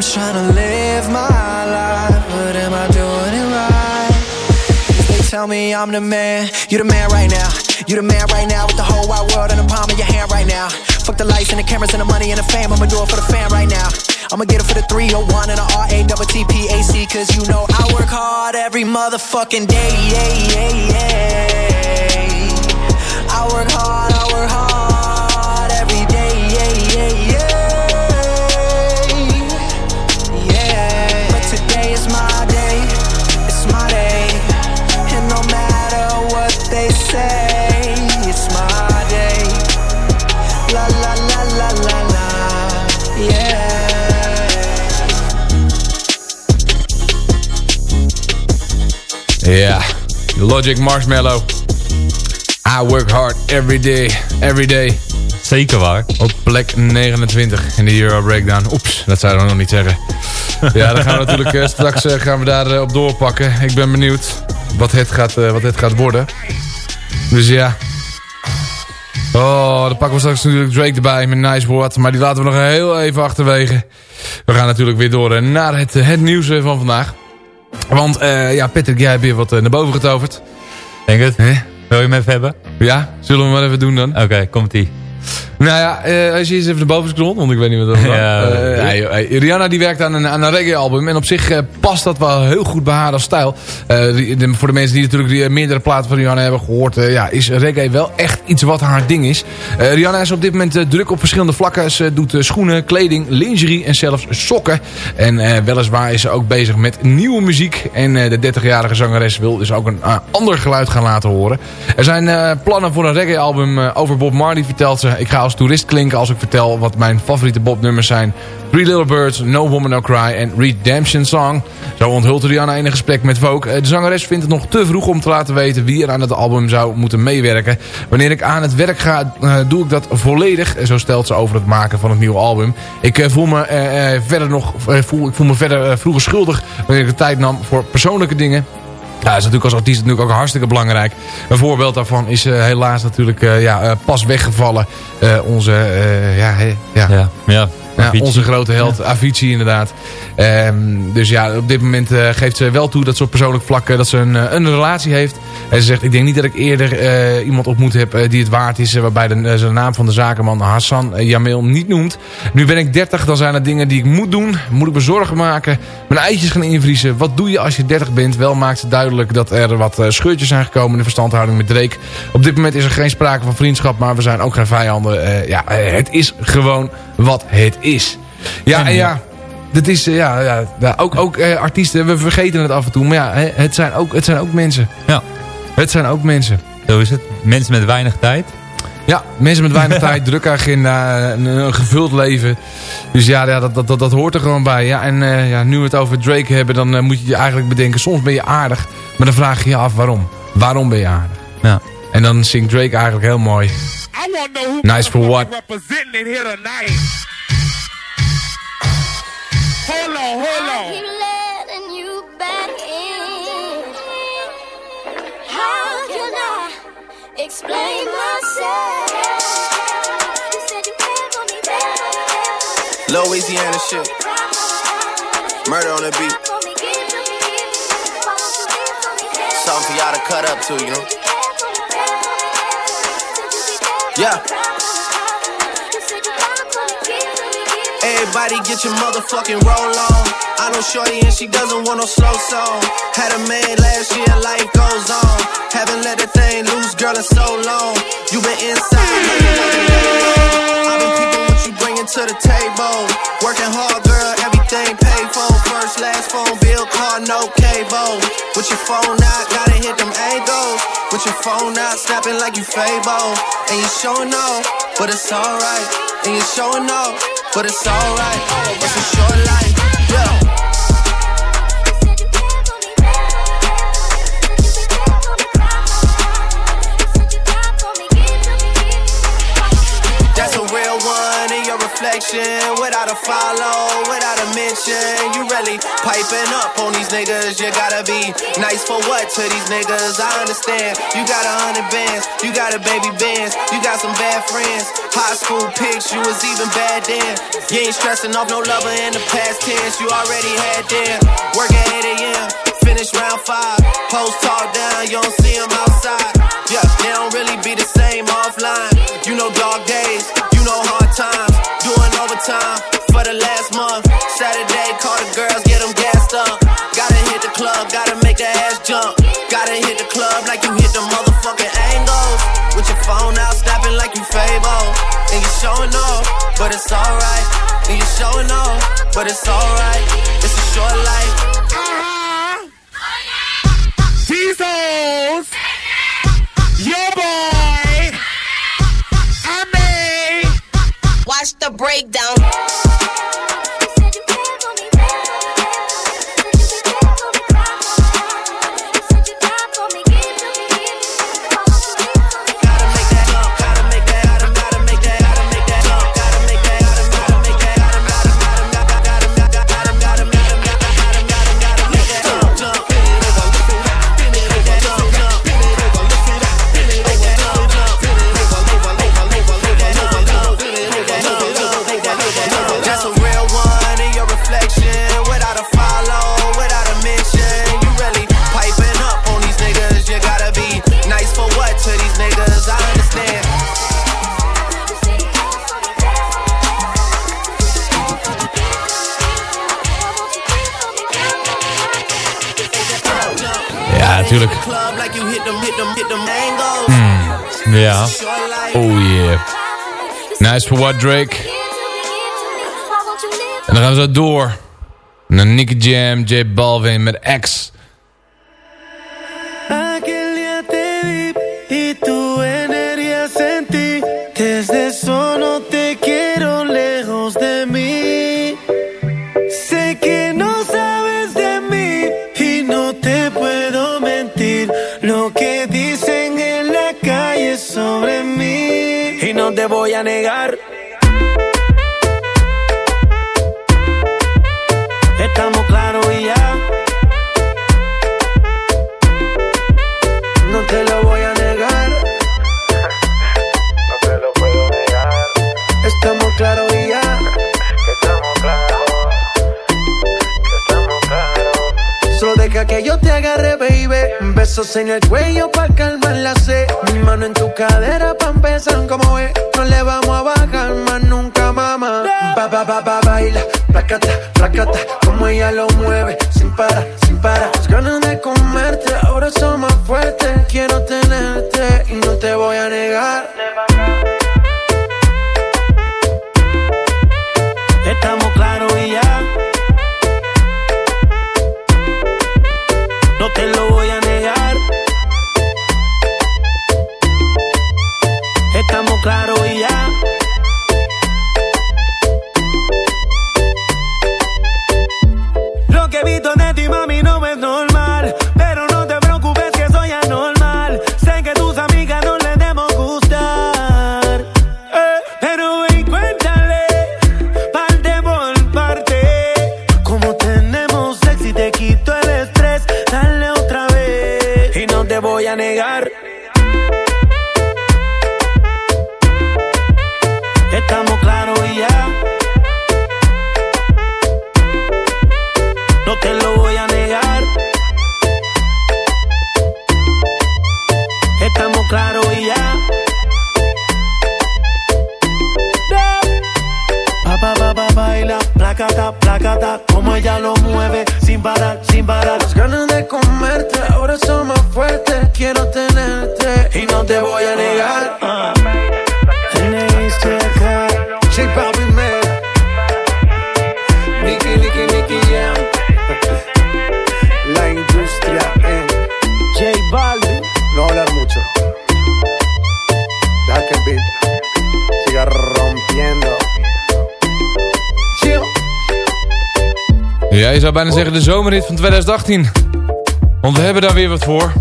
[SPEAKER 16] I'm trying to live my life, but am I doing it right? They tell me I'm the man, you the man right now. You the man right now with the whole wide world in the palm of your hand right now. Fuck the lights and the cameras and the money and the fame. I'ma do it for the fan right now. I'ma get it for the 301 and the R-A double T-P-A-C Cause you know I work hard every motherfucking day yeah, yeah, yeah. I work hard, I work hard
[SPEAKER 6] Ja, Logic Marshmallow. I work hard every day, every day.
[SPEAKER 12] Zeker waar.
[SPEAKER 6] Op plek 29 in de Euro Breakdown. Oeps, dat zouden we nog niet zeggen. ja, dan gaan we natuurlijk eh, straks eh, gaan we daar eh, op doorpakken. Ik ben benieuwd wat het gaat, wat het gaat worden. Dus ja. Oh, dan pakken we straks natuurlijk Drake erbij met Nice Word. Maar die laten we nog heel even achterwege. We gaan natuurlijk weer door naar het, het nieuws van vandaag. Want eh, ja, Patrick, jij hebt weer wat eh, naar boven getoverd.
[SPEAKER 12] Denk het? Wil je hem even hebben?
[SPEAKER 6] Ja, zullen we maar even doen dan?
[SPEAKER 12] Oké, komt-ie.
[SPEAKER 6] Nou ja, eh, als je eens even naar boven scrolt, want ik weet niet wat dat. *laughs*
[SPEAKER 12] Ja,
[SPEAKER 6] Eh,
[SPEAKER 12] ja.
[SPEAKER 6] hey, Rihanna die werkt aan een, aan een reggae-album. En op zich eh, past dat wel heel goed bij haar als stijl. De- voor de mensen die natuurlijk die, meerdere platen van Rihanna hebben gehoord... eh, ja, is reggae wel echt iets wat haar ding is. Rihanna is op dit moment druk op verschillende vlakken. Ze doet schoenen, kleding, lingerie en zelfs sokken. En weliswaar is ze ook bezig met nieuwe muziek. En de 30-jarige zangeres wil dus ook een ander geluid gaan laten horen. Er zijn plannen voor een reggae-album eh, over Bob Marley, vertelt ze. Ik ga als toerist klinken als ik vertel wat mijn favoriete Bob-nummers zijn. Three Little Birds, No Woman No Cry en Redemption Song. Zo onthult Rihanna in een gesprek met Vogue. Eh, De zangeres vindt het nog te vroeg om te laten weten wie er aan het album zou moeten meewerken. Wanneer ik aan het werk ga, eh, doe ik dat volledig. Zo stelt ze over het maken van het nieuwe album. Ik eh, voel me eh, verder nog, voel, ik voel me verder vroeger schuldig wanneer ik de tijd nam voor persoonlijke dingen. Ja, is natuurlijk als artiest natuurlijk ook hartstikke belangrijk. Een voorbeeld daarvan is eh, helaas natuurlijk eh, ja, eh, pas weggevallen. onze, ja, ja.
[SPEAKER 12] Ja, ja.
[SPEAKER 6] Ja, onze grote held, Avicii inderdaad. Ehm, dus ja, op dit moment eh, geeft ze wel toe dat ze op persoonlijk vlak eh, dat ze een, eh, een relatie heeft. En ze zegt, ik denk niet dat ik eerder iemand ontmoet heb die het waard is. waarbij de, zijn naam van de zakenman Hassan Jamil niet noemt. Nu ben ik 30, dan zijn er dingen die ik moet doen. Moet ik me zorgen maken. Mijn eitjes gaan invriezen. Wat doe je als je 30 bent? Wel maakt ze duidelijk dat er wat scheurtjes zijn gekomen in de verstandhouding met Drake. Op dit moment is er geen sprake van vriendschap, maar we zijn ook geen vijanden. Ja, het is gewoon wat het is. Ja, en ja. dat is, eh, ja, ja, ook, ook eh, artiesten, we vergeten het af en toe. Maar ja, het zijn ook, het zijn ook mensen.
[SPEAKER 3] Ja.
[SPEAKER 6] Het zijn ook mensen.
[SPEAKER 3] Zo is het. Mensen met weinig tijd.
[SPEAKER 6] Ja, mensen met weinig *laughs* tijd, drukke agenda, een, een gevuld leven. Dus ja, ja dat, dat, dat, dat hoort er gewoon bij. Ja, en eh, ja, nu we het over Drake hebben, dan eh, moet je je eigenlijk bedenken... soms ben je aardig, maar dan vraag je je af waarom. Waarom ben je aardig?
[SPEAKER 3] Ja.
[SPEAKER 6] En dan zingt Drake eigenlijk heel mooi. Nice for what?
[SPEAKER 17] representing it here tonight. Hold on, hold on.
[SPEAKER 8] keep letting you back in. How can I explain myself? You said you cared for me, baby.
[SPEAKER 18] Louisiana shit. Murder on the beat. Something for y'all to cut up to, you know? Yeah. Everybody get your motherfucking roll on. I know Shorty and she doesn't want no slow song. Had a man last year, life goes on. Haven't let the thing loose, girl, in so long. You been inside, bringing to the table. Working hard, girl, everything paid for. First, last phone bill, car, no cable. With your phone out, gotta hit them angles. With your phone out, snapping like you Fable. And you showing off, but it's alright. And you showing off, but it's alright. It's a short life, yeah. Reflection. Without a follow, without a mention. You really piping up on these niggas. You gotta be nice for what to these niggas? I understand. You got a hundred bands, you got a baby bands, you got some bad friends. High school pics, you was even bad then. You ain't stressing off no lover in the past tense. You already had them. Work at 8 a.m., finish round five. Post talk down, you don't see them outside. Yeah, they don't really be the same offline. You know dog days, you know hard times. Doing overtime for the last month. Saturday, call the girls, get them gassed up. Gotta hit the club, gotta make the ass jump. Gotta hit the club like you hit the motherfucking angles. With your phone out, snapping like you Fable. And you showing off, but it's alright. And you showing off, but it's alright. It's a short life.
[SPEAKER 17] Jesus! Your boy!
[SPEAKER 19] Watch the breakdown.
[SPEAKER 18] Angles.
[SPEAKER 6] Hmm, ja. Oh yeah. Nice for what, Drake. En dan gaan we door. Naar Nicky Jam, J Balvin met X.
[SPEAKER 16] Estamos claros y ya. No te lo voy a que yo te agarre, baby. Besos en el cuello pa' calmar la sed. Mi mano en tu cadera pa' empezar como es. No le vamos a bajar más nunca, mamá. Ba, ba, ba, ba, baila. Placata, placata. Como ella lo mueve. Sin parar, sin parar. Las ganas de comerte. Ahora son más fuertes. Quiero tenerte y no te voy a negar. claro y ya.
[SPEAKER 20] Quiero tenerte y no te voy a negar. Ah. N.I.C.K. J Balvin, man. Nicky, Nicky, Nicky Jam. La industria en J Balvin. No hablar mucho. Deja que el beat siga rompiendo. Chill.
[SPEAKER 6] Ja, je zou bijna zeggen de zomerhit van 2018. Want we hebben daar weer wat voor.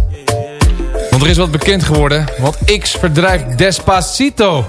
[SPEAKER 6] Want er is wat bekend geworden. Want X verdrijft Despacito.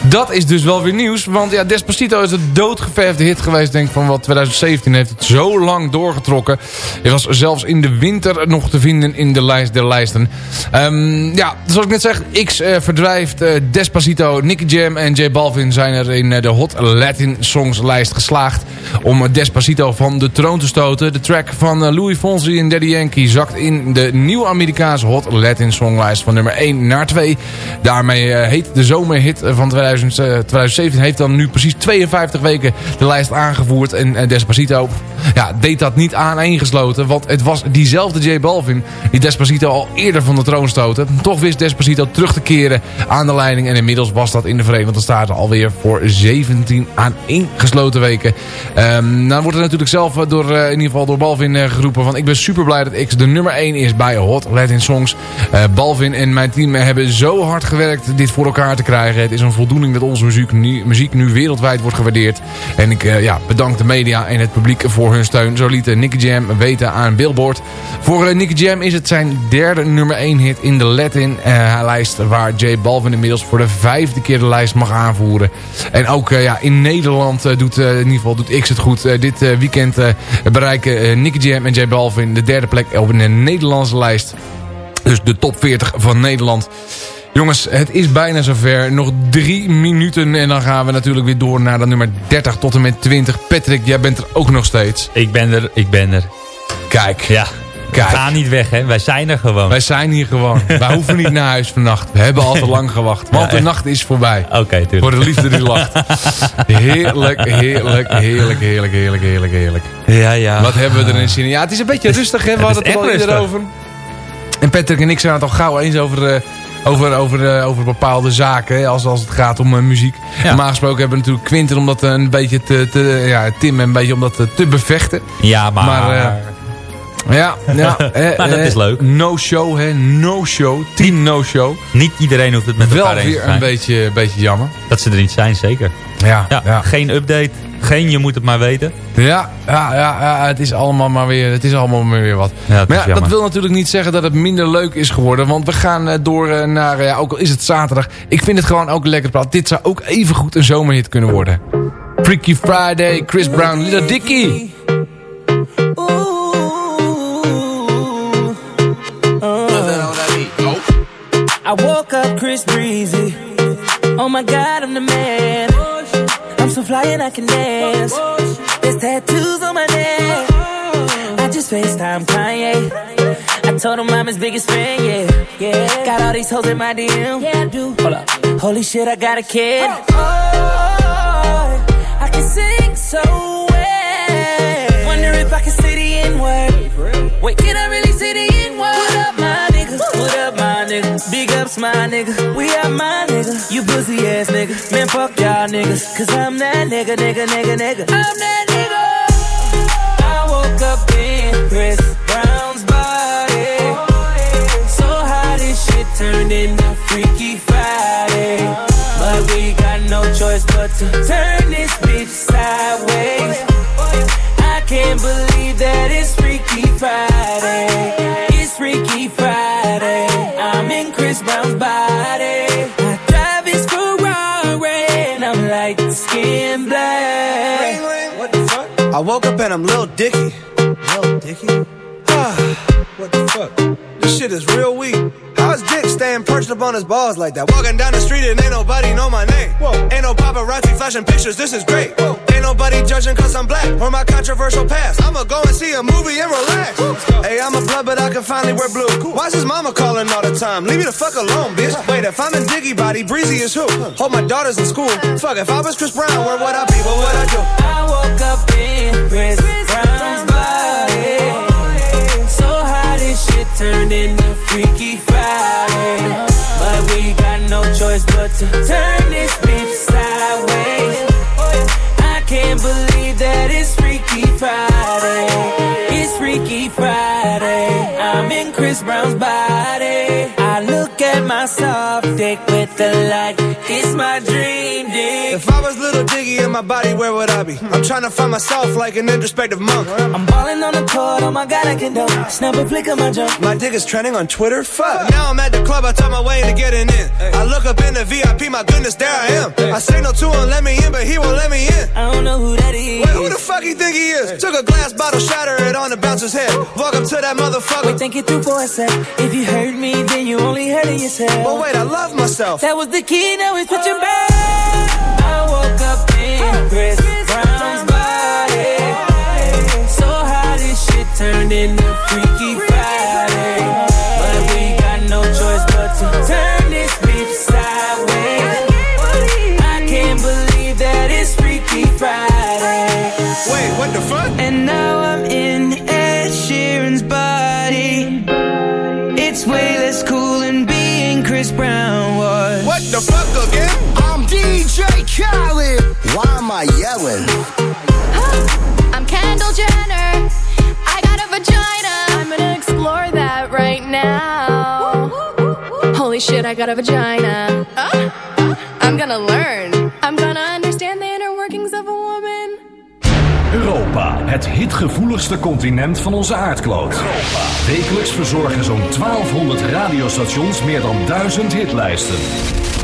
[SPEAKER 6] Dat is dus wel weer nieuws. Want ja, Despacito is een doodgeverfde hit geweest. Denk ik van wat 2017 heeft het zo lang doorgetrokken. Het was zelfs in de winter nog te vinden in de lijst der lijsten. Ehm, ja, zoals ik net zeg. X eh, verdrijft eh, Despacito. Nicky Jam en J Balvin zijn er in eh, de Hot Latin Songs lijst geslaagd. Om eh, Despacito van de troon te stoten. De track van eh, Louis Fonsi en Daddy Yankee zakt in de nieuwe Amerikaanse Hot Latin Songlijst van nummer 1 naar 2. Daarmee eh, heet de zomerhit van 2000, eh, 2017 heeft dan nu precies 52 weken de lijst aangevoerd. En eh, Despacito ja, deed dat niet aaneengesloten. Want het was diezelfde J Balvin die Despacito al eerder van de troon stootte. Toch wist Despacito terug te keren aan de leiding. En inmiddels was dat in de Verenigde Staten alweer voor 17 aaneengesloten weken. Ehm nou wordt er natuurlijk zelf eh, door, eh, in ieder geval door Balvin eh, geroepen van ik ben super blij dat X de nummer 1 is bij Hot Latin Songs. Balvin en mijn team hebben zo hard gewerkt dit voor elkaar te krijgen. Het is een voldoening dat onze muziek nu, muziek nu wereldwijd wordt gewaardeerd. En ik ja, bedank de media en het publiek voor hun steun. Zo liet Nicky Jam weten aan Billboard. Voor Nicky Jam is het zijn derde nummer 1 hit in de Latin eh, lijst. Waar J Balvin inmiddels voor de vijfde keer de lijst mag aanvoeren. En ook ja, in Nederland doet in ieder geval doet X het goed. Eh, dit eh, weekend eh, bereiken Nicky Jam en J Balvin de derde plek op een Nederlandse lijst. Dus de top 40 van Nederland. Jongens, het is bijna zover. Nog drie minuten en dan gaan we natuurlijk weer door naar de nummer 30 tot en met 20. Patrick, jij bent er ook nog steeds.
[SPEAKER 12] Ik ben er, ik ben er.
[SPEAKER 6] Kijk.
[SPEAKER 12] Ja.
[SPEAKER 6] Kijk.
[SPEAKER 12] We gaan niet weg, hè. Wij zijn er gewoon.
[SPEAKER 6] Wij zijn hier gewoon. *laughs* Wij hoeven niet naar huis vannacht. We hebben al te lang gewacht. Want de nacht is voorbij.
[SPEAKER 12] Oké, tuurlijk.
[SPEAKER 6] Voor de liefde die lacht. Heerlijk, heerlijk, heerlijk, heerlijk, heerlijk, heerlijk, heerlijk.
[SPEAKER 12] Ja, ja.
[SPEAKER 6] Wat hebben we er in zin in? Ja, het is een beetje rustig, hè. We hadden het er al eerder over. En Patrick en ik zijn het al gauw eens over... eh, over, over, eh, over bepaalde zaken, hè, als, als het gaat om eh, muziek. Normaal gesproken hebben we natuurlijk Quinten om dat een beetje te, te ja, Tim een beetje om dat te bevechten.
[SPEAKER 12] Ja, maar...
[SPEAKER 6] Maar, Ja, ja. *laughs* eh,
[SPEAKER 12] Maar dat
[SPEAKER 6] eh,
[SPEAKER 12] is leuk.
[SPEAKER 6] No show, hè. No show. Team no show.
[SPEAKER 12] Niet iedereen hoeft het met
[SPEAKER 6] Wel
[SPEAKER 12] elkaar eens te
[SPEAKER 6] weer een beetje, beetje jammer.
[SPEAKER 12] Dat ze er niet zijn, zeker.
[SPEAKER 6] Ja, ja.
[SPEAKER 12] Geen update. Geen je moet het maar weten.
[SPEAKER 6] Ja, ja, ja, ja, het is allemaal maar weer, het is allemaal maar weer wat.
[SPEAKER 12] Ja,
[SPEAKER 6] maar ja, dat wil natuurlijk niet zeggen dat het minder leuk is geworden. Want we gaan eh, door naar, ja, ook al is het zaterdag. Ik vind het gewoon ook lekker praat. Dit zou ook even goed een zomerhit kunnen worden. Freaky Friday, Chris Brown, Little Dicky.
[SPEAKER 20] Oh my god, I'm the man. I'm so fly and I can dance. There's tattoos on my neck. I just FaceTime Kanye. I told him I'm his biggest fan, yeah. Yeah. Got all these hoes in my DM. Yeah, I do. Hold up. Holy shit, I got a kid. Oh, I can sing so well. Wonder if I can say the N word. Wait, can I really say the nigga? Big ups, my nigga. We are my nigga. You pussy ass nigga. Man, fuck y'all niggas. Cause I'm that nigga, nigga, nigga, nigga. I'm that nigga. I woke up in Chris Brown's body. So how this shit turned into Freaky Friday. But we got no choice but to turn this bitch sideways. I can't believe that it's Freaky Friday. Chris Brown's body. I drive his Ferrari and I'm like skin black. What the fuck? I woke up and I'm Lil Dicky. Lil Dicky? *sighs* What the fuck? This shit is real weak. How
[SPEAKER 11] staying perched up on his balls like that? Walking down the street and ain't nobody know my name. Whoa. Ain't no paparazzi flashing pictures, this is great. Whoa. Ain't nobody judging cause I'm black or my controversial past. I'ma go and see a movie and relax. Hey, I'm a blood, but I can finally wear blue. Why's his mama calling all the time? Leave me the fuck alone, bitch. *laughs* Wait, if I'm in Diggy Body, Breezy is who? Hold my daughters in school. Fuck, if I was Chris Brown, where would I be? What would I do?
[SPEAKER 20] I woke up in Chris Brown's body. This shit turned into Freaky Friday. But we got no choice but to turn this bitch sideways. I can't believe that it's Freaky Friday. Freaky Friday. I'm in Chris Brown's body. I look at my soft dick with the light. It's my dream dick.
[SPEAKER 11] If I was little Diggy in my body, where would I be? I'm trying to find myself like an introspective monk.
[SPEAKER 20] I'm balling on the court, oh my god, I can do Snap a flick of my jump.
[SPEAKER 11] My dick is trending on Twitter? Fuck. Now I'm at the club, I talk my way into getting in. I look up in the VIP, my goodness, there I am. I signal to him, let me in, fuck you think he is? Took a glass bottle, shatter it on the bouncer's head. Walk up to that motherfucker.
[SPEAKER 20] Wait, think it through for a sec. If you hurt me, then you only hurting yourself.
[SPEAKER 11] But wait, I love myself.
[SPEAKER 20] That was the key, now it's switching back. I woke up in Chris Brown's body. So how this shit turned into Freaky
[SPEAKER 21] Holy shit, I got a vagina. Uh, I'm gonna learn. I'm gonna understand the inner workings of a woman.
[SPEAKER 9] Europa, het hitgevoeligste continent van onze aardkloot. Wekelijks verzorgen zo'n 1200 radiostations meer dan 1000 hitlijsten.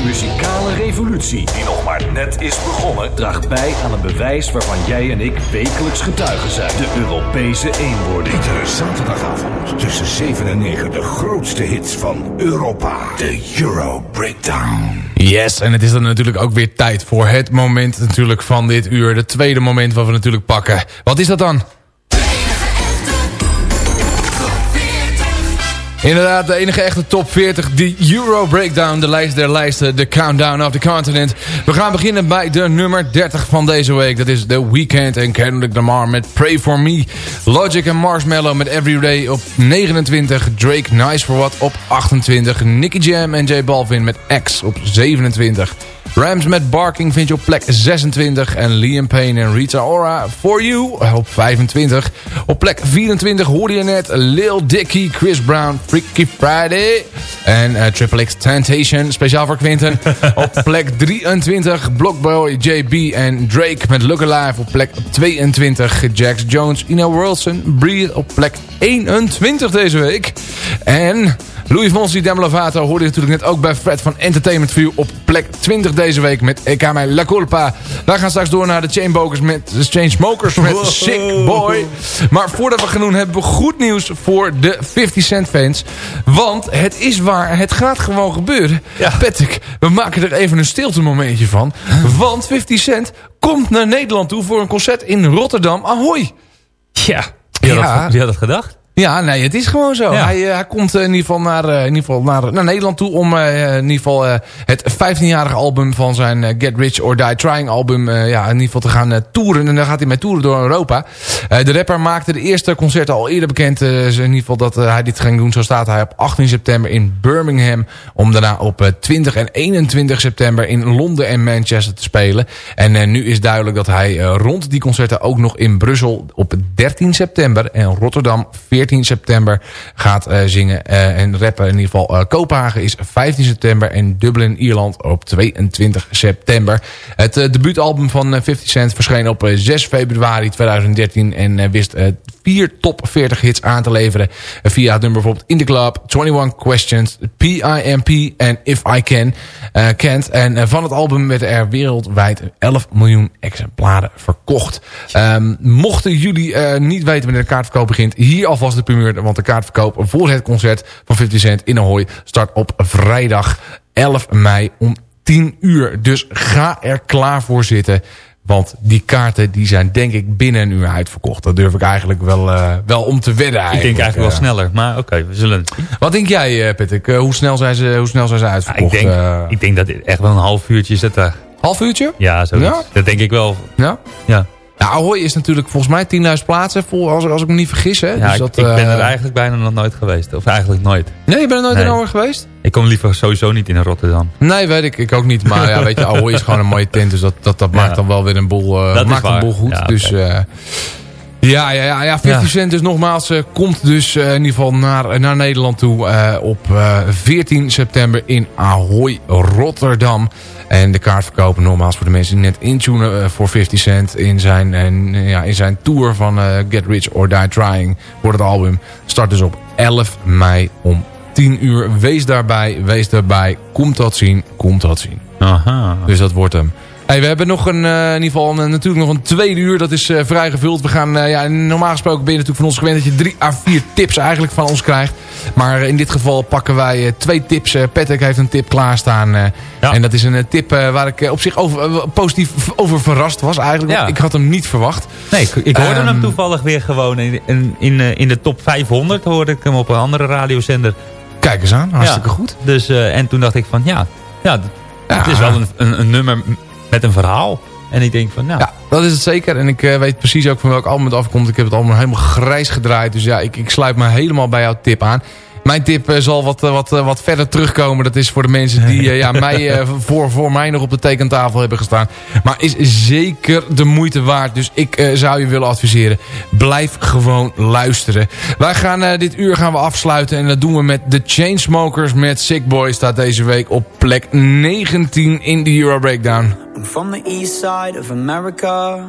[SPEAKER 9] De muzikale revolutie, die nog maar net is begonnen, draagt bij aan een bewijs waarvan jij en ik wekelijks getuigen zijn. De Europese eenwording. Iedere zaterdagavond tussen 7 en 9 de grootste hits van Europa. De Euro Breakdown.
[SPEAKER 6] Yes, en het is dan natuurlijk ook weer tijd voor het moment natuurlijk van dit uur. Het tweede moment wat we natuurlijk pakken. Wat is dat dan? Inderdaad, de enige echte top 40, de Euro Breakdown, de lijst der lijsten, de Countdown of the Continent. We gaan beginnen bij de nummer 30 van deze week. Dat is The Weeknd en Kendrick Lamar met Pray For Me. Logic en Marshmallow met Everyday op 29. Drake Nice For What op 28. Nicky Jam en J Balvin met X op 27. Rams met Barking vind je op plek 26. En Liam Payne en Rita Ora For You op 25. Op plek 24 hoorde je net Lil Dicky, Chris Brown, Freaky Friday. En uh, Triple X Temptation, speciaal voor Quinten. *laughs* op plek 23 Blockboy, JB en Drake met Look Alive. Op plek 22 Jax Jones, Ina Wilson, Breathe op plek 21 deze week. En... Louis Fonsi, Demi Lovato hoorde je natuurlijk net ook bij Fred van Entertainment View op plek 20 deze week met Ik mij La Culpa. Wij gaan straks door naar de Chainsmokers met, de Chainsmokers met Sick Boy. Maar voordat we gaan doen hebben we goed nieuws voor de 50 Cent fans. Want het is waar, het gaat gewoon gebeuren. Patrick, we maken er even een stilte momentje van. Want 50 Cent komt naar Nederland toe voor een concert in Rotterdam. Ahoy!
[SPEAKER 3] Ja, wie had, dat, wie had dat gedacht?
[SPEAKER 6] Ja, nee, het is gewoon zo.
[SPEAKER 12] Ja.
[SPEAKER 6] Hij, eh, hij komt eh, in ieder geval naar, eh, in ieder geval naar, naar Nederland toe om in ieder geval het 15-jarige album van zijn Get Rich or Die Trying album ja, in ieder geval te gaan toeren. En dan gaat hij mee toeren door Europa. De rapper maakte de eerste concerten al eerder bekend. eh, in ieder geval dat hij dit ging doen. Zo staat hij op 18 september in Birmingham. Om daarna op eh, 20 en 21 september in Londen en Manchester te spelen. En nu is duidelijk dat hij rond die concerten ook nog in Brussel op 13 september en Rotterdam 14 september gaat eh, zingen eh, en rappen. In ieder geval eh, Kopenhagen is 15 september en Dublin, Ierland op 22 september. Het debuutalbum van eh, 50 Cent verscheen op eh, 6 februari 2013 en wist vier top 40 hits aan te leveren eh, via het nummer bijvoorbeeld In The Club, 21 Questions, PIMP en If I Can. eh, Can't. En eh, van het album werden er wereldwijd 11 miljoen exemplaren verkocht. Ehm, mochten jullie eh, niet weten wanneer de kaartverkoop begint, hier alvast de primeur. Want de kaartverkoop voor het concert van 50 Cent in Ahoy start op vrijdag 11 mei om 10 uur. Dus ga er klaar voor zitten. Want die kaarten die zijn denk ik binnen een uur uitverkocht. Dat durf ik eigenlijk wel, eh, wel om te wedden
[SPEAKER 12] Ik denk eigenlijk wel
[SPEAKER 6] eh.
[SPEAKER 12] sneller. Maar oké, we zullen.
[SPEAKER 6] Wat denk jij, eh, Patrick? Hoe, snel zijn ze, hoe snel zijn ze
[SPEAKER 12] Ja, ik,
[SPEAKER 6] uitverkocht?
[SPEAKER 12] denk,
[SPEAKER 6] Eh,
[SPEAKER 12] ik denk dat dit echt wel een half uurtje zit daar.
[SPEAKER 6] half uurtje?
[SPEAKER 12] Ja, zoiets.
[SPEAKER 6] Ja?
[SPEAKER 12] Dat denk ik wel.
[SPEAKER 6] Ja?
[SPEAKER 12] Ja,
[SPEAKER 6] Nou, Ahoy is natuurlijk volgens mij 10.000 plaatsen, vol, als, als ik me niet vergis. Hè?
[SPEAKER 12] ja
[SPEAKER 6] dus
[SPEAKER 12] ik,
[SPEAKER 6] dat,
[SPEAKER 12] ik ben
[SPEAKER 6] eh,
[SPEAKER 12] er eigenlijk bijna nog nooit geweest. Of eigenlijk nooit.
[SPEAKER 6] Nee, je bent er nooit
[SPEAKER 12] Nee.
[SPEAKER 6] in Ahoy geweest?
[SPEAKER 12] Ik kom liever sowieso niet in Rotterdam.
[SPEAKER 6] Nee, weet ik. Ik ook niet. Maar ja, weet je, Ahoy is gewoon een mooie tent. Dus dat, dat, dat maakt dan wel weer een boel,
[SPEAKER 12] Dat is
[SPEAKER 6] maakt een boel goed.
[SPEAKER 12] Ja,
[SPEAKER 6] dus
[SPEAKER 12] oké.
[SPEAKER 6] eh, ja, ja, ja, ja, 50
[SPEAKER 12] Ja.
[SPEAKER 6] Cent dus nogmaals komt dus in ieder geval naar, naar Nederland toe op eh, 14 september in Ahoy, Rotterdam. En de kaartverkopen nogmaals voor de mensen die net intunen eh, voor 50 Cent in zijn, en, ja, in zijn tour van eh, Get Rich or Die Trying voor het album. Start dus op 11 mei om 10 uur. Wees daarbij, wees daarbij. Komt dat zien, komt dat zien.
[SPEAKER 12] Aha.
[SPEAKER 6] Dus dat wordt hem. Hey, we hebben nog een, eh, in ieder geval een, natuurlijk nog een tweede uur. Dat is eh, vrij gevuld. We gaan, eh, ja, normaal gesproken ben je natuurlijk van ons gewend dat je drie à vier tips eigenlijk van ons krijgt. Maar in dit geval pakken wij twee tips. Patrick heeft een tip klaarstaan. En dat is een tip waar ik op zich over, positief over verrast was eigenlijk.
[SPEAKER 12] Ja.
[SPEAKER 6] Ik had hem niet verwacht.
[SPEAKER 12] Nee, ik, ik hoorde
[SPEAKER 6] Ehm,
[SPEAKER 12] hem toevallig weer gewoon in, in, in, in de top 500. Hoorde ik hem op een andere radiozender.
[SPEAKER 6] Kijk eens aan, hartstikke
[SPEAKER 12] Ja.
[SPEAKER 6] goed.
[SPEAKER 12] Dus, en toen dacht ik van ja, ja, het is wel een, een, een nummer met een verhaal. En ik denk van nou,
[SPEAKER 6] Ja, dat is het zeker. En ik eh, weet precies ook van welk album het afkomt. Ik heb het allemaal helemaal grijs gedraaid. Dus ja, ik, ik sluit me helemaal bij jouw tip aan. Mijn tip eh, zal wat, eh, wat, eh, wat verder terugkomen. Dat is voor de mensen die ja, *laughs* mij, voor, voor mij nog op de tekentafel hebben gestaan. Maar is zeker de moeite waard. Dus ik zou je willen adviseren. Blijf gewoon luisteren. Wij gaan dit uur gaan we afsluiten. En dat doen we met The Chainsmokers met Sick Boy. Staat deze week op plek 19 in de Euro Breakdown.
[SPEAKER 14] I'm from the east side of America,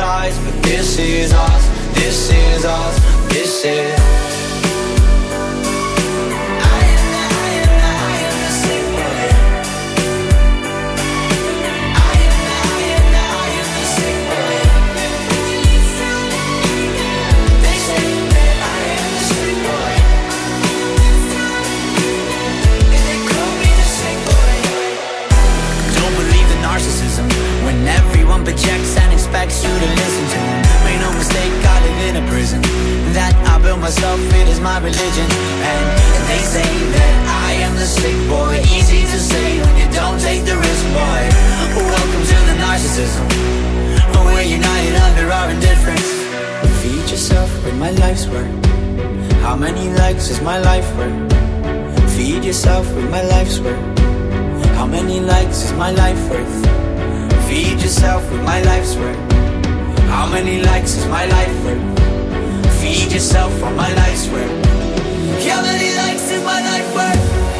[SPEAKER 14] Sides, but this is us. This is us. This is. myself, it is my religion. And, and they say that I am the sick boy Easy to say. When you don't take the risk, boy. Welcome to the narcissism. But we're united under our indifference. Feed yourself with my life's work. How many likes is my life worth?
[SPEAKER 16] Feed yourself with my life's work How many likes is my life worth? Feed yourself with my life's work How many likes is my life worth? yourself on my life's work. How many likes in my life worth?